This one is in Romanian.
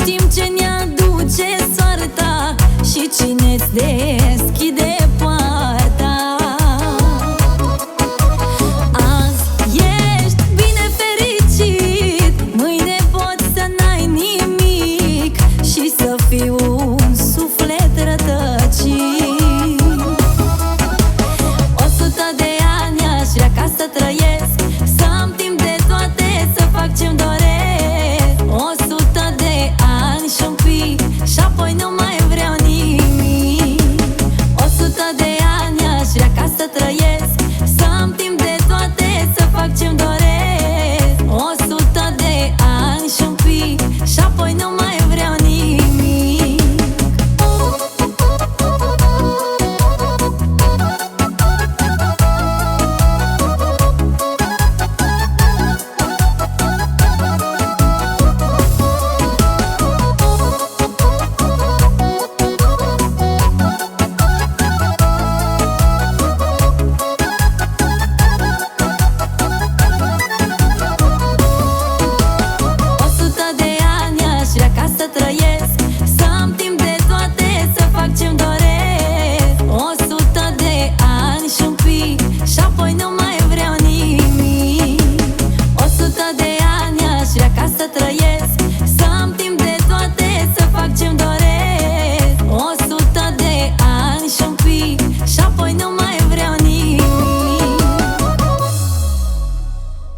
știm ce ne aduce soarta Și cine-ți deschide